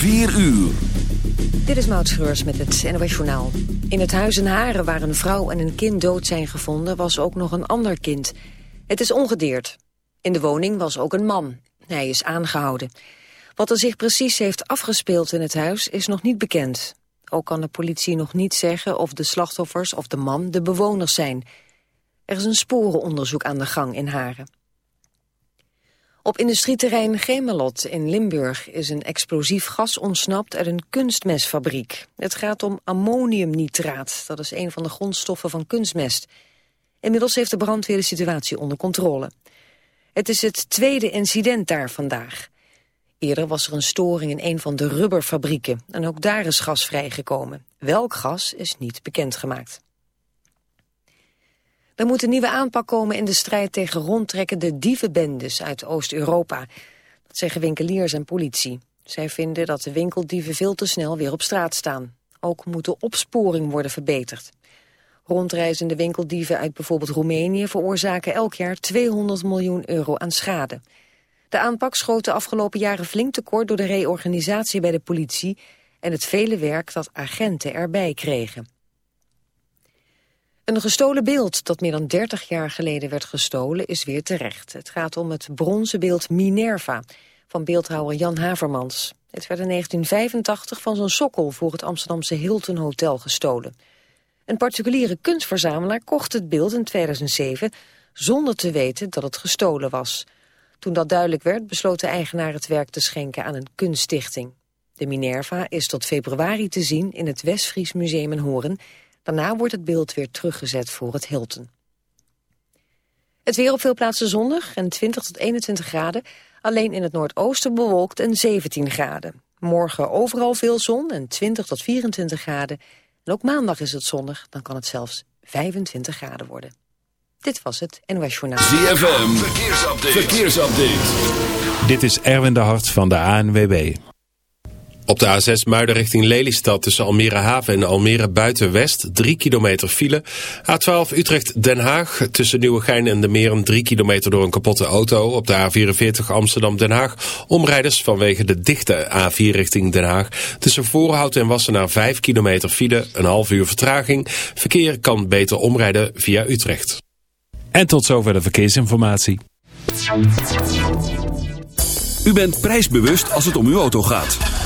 4 uur. Dit is Maud Schreurs met het NOS Journaal. In het huis in Haren waar een vrouw en een kind dood zijn gevonden... was ook nog een ander kind. Het is ongedeerd. In de woning was ook een man. Hij is aangehouden. Wat er zich precies heeft afgespeeld in het huis is nog niet bekend. Ook kan de politie nog niet zeggen of de slachtoffers of de man de bewoners zijn. Er is een sporenonderzoek aan de gang in Haren. Op industrieterrein Gemelot in Limburg is een explosief gas ontsnapt uit een kunstmestfabriek. Het gaat om ammoniumnitraat, dat is een van de grondstoffen van kunstmest. Inmiddels heeft de brandweer de situatie onder controle. Het is het tweede incident daar vandaag. Eerder was er een storing in een van de rubberfabrieken en ook daar is gas vrijgekomen. Welk gas is niet bekendgemaakt. Er moet een nieuwe aanpak komen in de strijd tegen rondtrekkende dievenbendes uit Oost-Europa. Dat zeggen winkeliers en politie. Zij vinden dat de winkeldieven veel te snel weer op straat staan. Ook moet de opsporing worden verbeterd. Rondreizende winkeldieven uit bijvoorbeeld Roemenië veroorzaken elk jaar 200 miljoen euro aan schade. De aanpak schoot de afgelopen jaren flink tekort door de reorganisatie bij de politie en het vele werk dat agenten erbij kregen. Een gestolen beeld dat meer dan 30 jaar geleden werd gestolen is weer terecht. Het gaat om het bronzen beeld Minerva van beeldhouwer Jan Havermans. Het werd in 1985 van zijn sokkel voor het Amsterdamse Hilton Hotel gestolen. Een particuliere kunstverzamelaar kocht het beeld in 2007 zonder te weten dat het gestolen was. Toen dat duidelijk werd besloot de eigenaar het werk te schenken aan een kunststichting. De Minerva is tot februari te zien in het Westfries Museum in Horen Daarna wordt het beeld weer teruggezet voor het Hilton. Het weer op veel plaatsen zonnig en 20 tot 21 graden. Alleen in het noordoosten bewolkt en 17 graden. Morgen overal veel zon en 20 tot 24 graden. En ook maandag is het zonnig, dan kan het zelfs 25 graden worden. Dit was het NOS Journaal. ZFM, verkeersupdate. verkeersupdate. Dit is Erwin de Hart van de ANWB. Op de A6 Muiden richting Lelystad tussen Almere Haven en Almere Buitenwest 3 kilometer file. A12 Utrecht Den Haag tussen Nieuwegein en de Meren 3 kilometer door een kapotte auto. Op de A44 Amsterdam Den Haag omrijders vanwege de dichte A4 richting Den Haag. Tussen Voorhout en Wassenaar 5 kilometer file, een half uur vertraging. Verkeer kan beter omrijden via Utrecht. En tot zover de verkeersinformatie. U bent prijsbewust als het om uw auto gaat.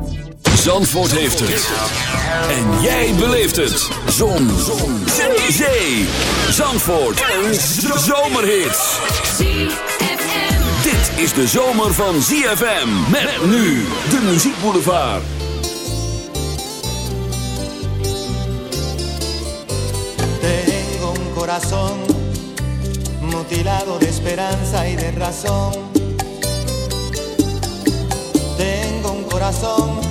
Zandvoort heeft het. En jij beleeft het. Zon. Zon. Zee. Zee. Zandvoort. Een zomerhit. Dit is de zomer van ZFM. Met nu de muziekboulevard. Tengo un corazón mutilado de esperanza y de razón. Tengo un corazón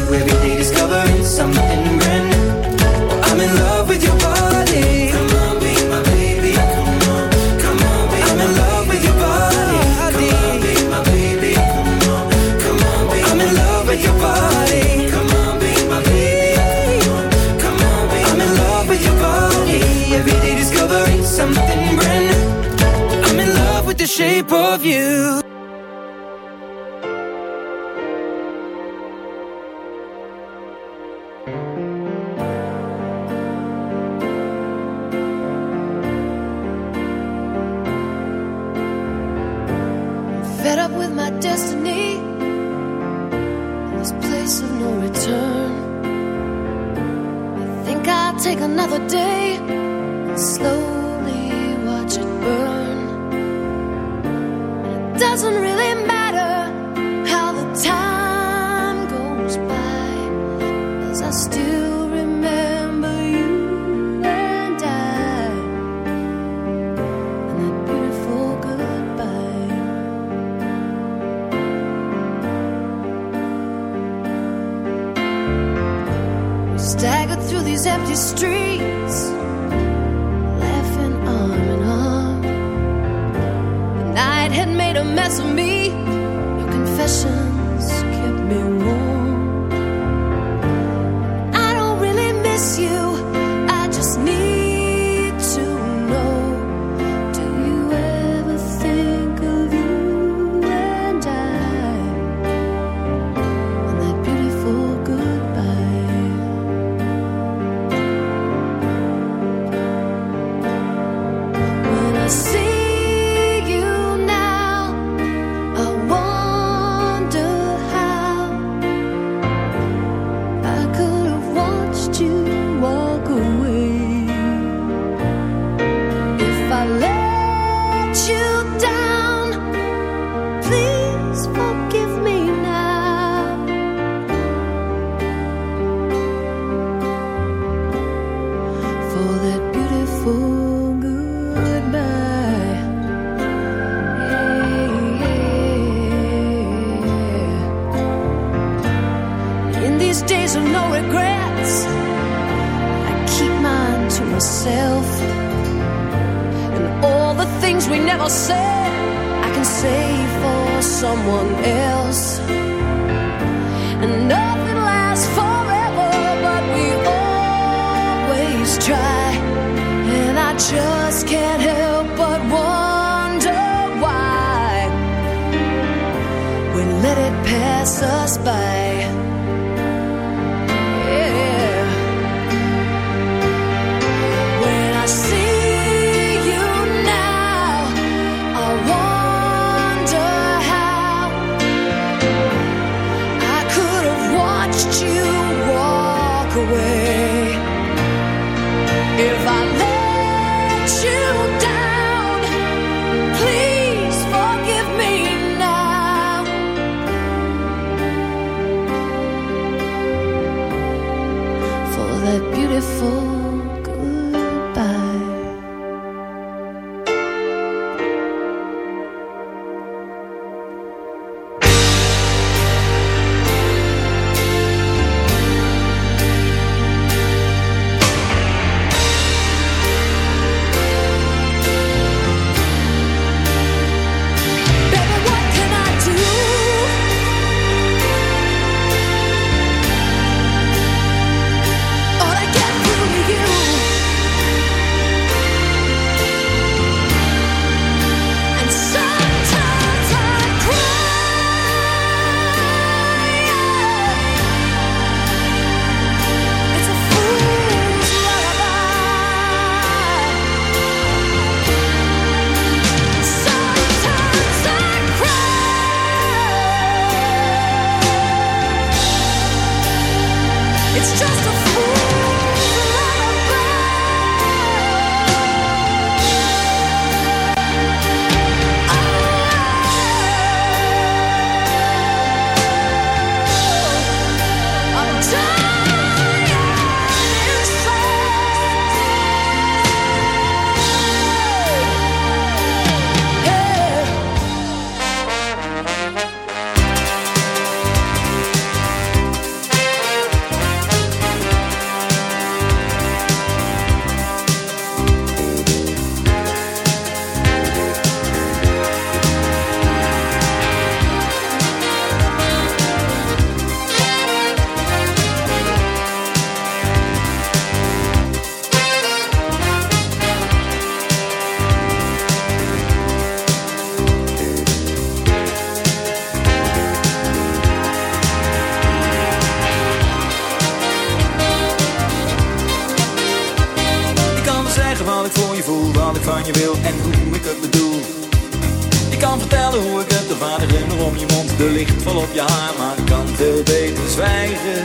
Op je haar, maar kan veel beter zwijgen.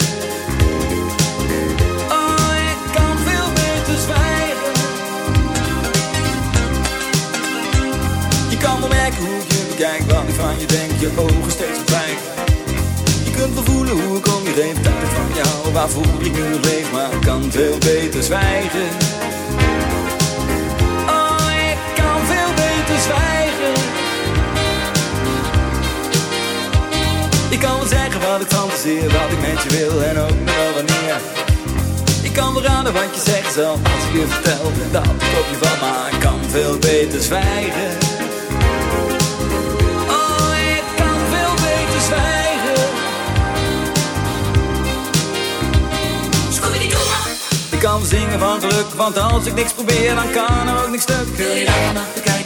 Oh, ik kan veel beter zwijgen. Je kan wel merken hoe je bekijk, wat ik van je denk, je ogen steeds verdwijgen. Je kunt wel voelen hoe ik om je heen, dat van jou, waarvoor ik nu leef, maar kan veel beter zwijgen. Ik kan wel zeggen wat ik fantaseer, wat ik met je wil en ook nog wel wanneer. Ik kan wel raden wat je zegt zelf als ik je vertel dat ik op je van, maar ik kan veel beter zwijgen. Oh, ik kan veel beter zwijgen. Ik kan zingen van geluk, want als ik niks probeer, dan kan er ook niks stuk. Wil je daar vannacht kijken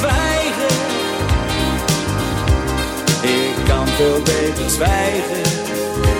Zwijgen. Ik kan veel beter zwijgen.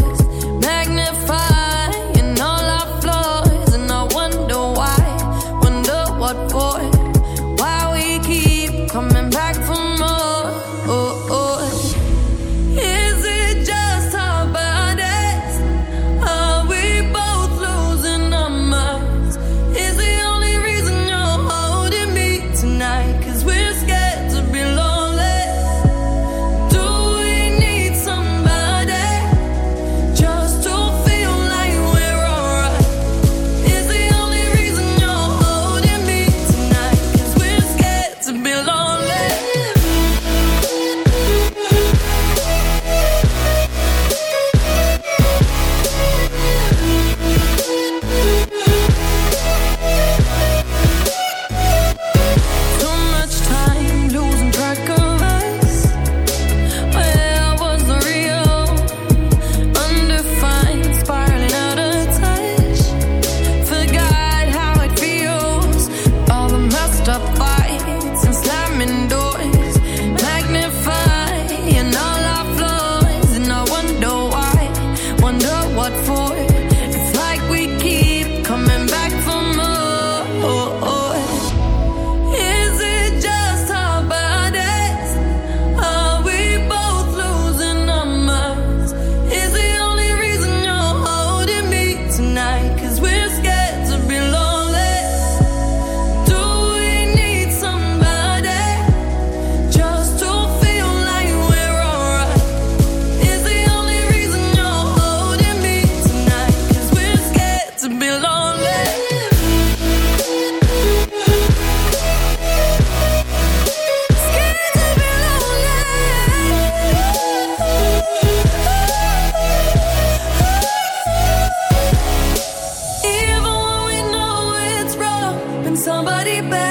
somebody better.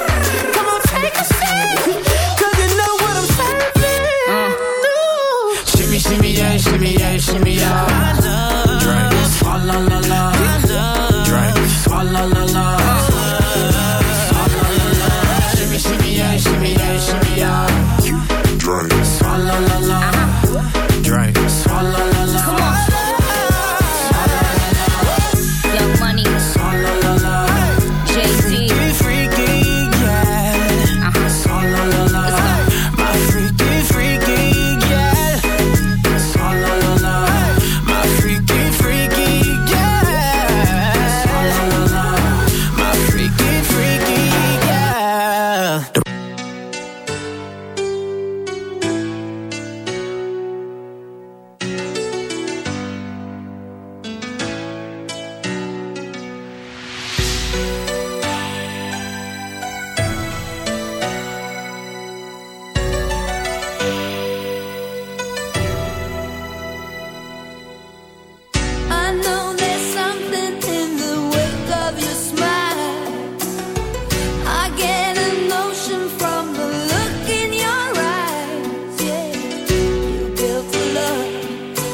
Shimmy, yeah, shimmy, yeah, shimmy, yeah. Drink. Swalla la la. Drink. Swalla la la.